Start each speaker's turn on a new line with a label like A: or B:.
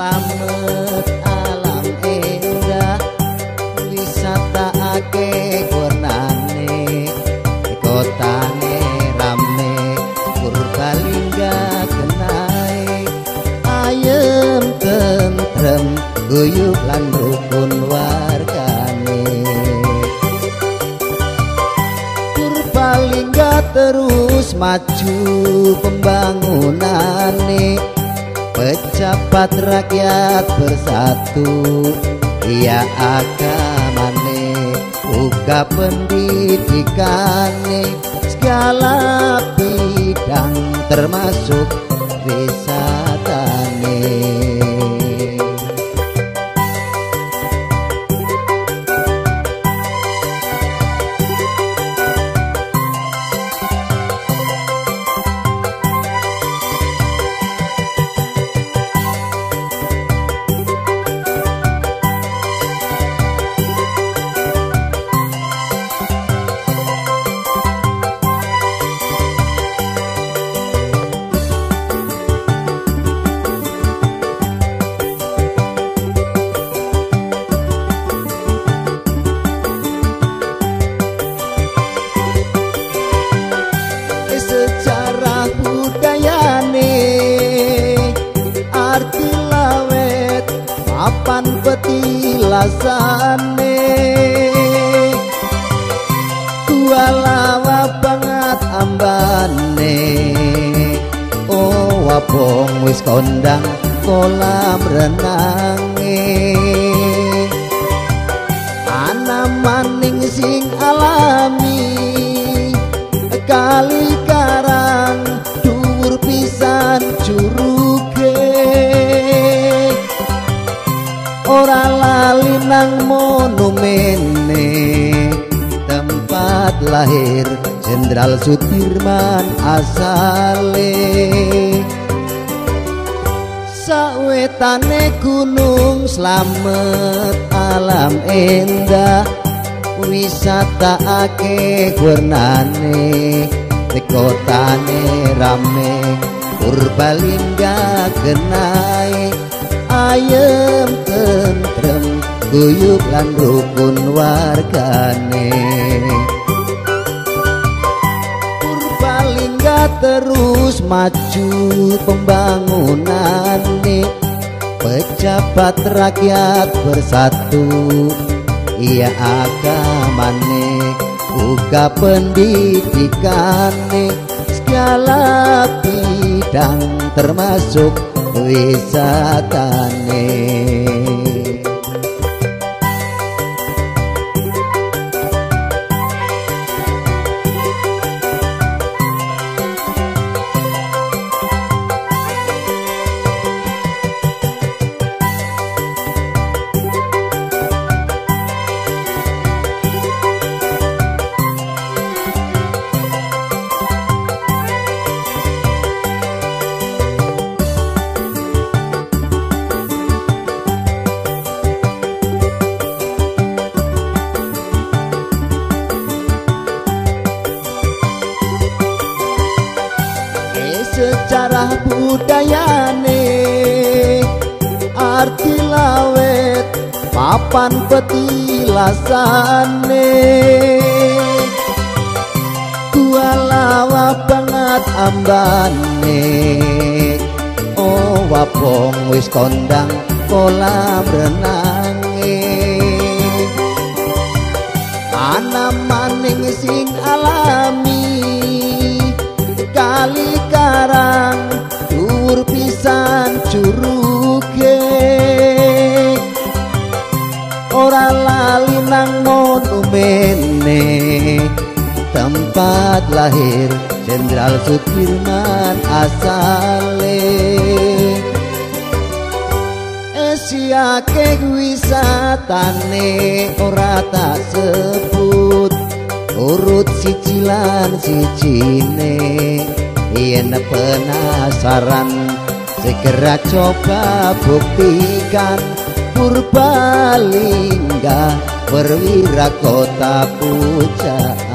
A: slamet alam endah wisata ake warnane kotane rame. Purbalingga kenai ayem tentrem guyub lan rukun wargane. Purbalingga terus maju pembangunane pejabat rakyat bersatu iya agamane uga pendidikane. Segala bidang termasuk wisatane petilasane tua lawa banget ambane. Oh wapong wis kondang kolam renange nang monumene tempat lahir Jenderal Sudirman asale sawetane gunung slamet alam endah. Wisata ake warnane tekotane rame. Purbalingga genai ayem tentrem guyub lan rukun wargane. Purbalingga terus maju pembangunane. Pejabat rakyat bersatu iya agamane uga pendidikane segala bidang termasuk wisatane budayane. Arti lawet papan petilasane. Gua lawa banget ambane. Oh wapong wis kondang kolam renange ana maning sing alami kali karang lahir Jenderal Sudirman asale. Esiake wisatane ora tak sebut urut sicilan sicine yen penasaran segera coba buktikan Purbalingga perwira kota puncak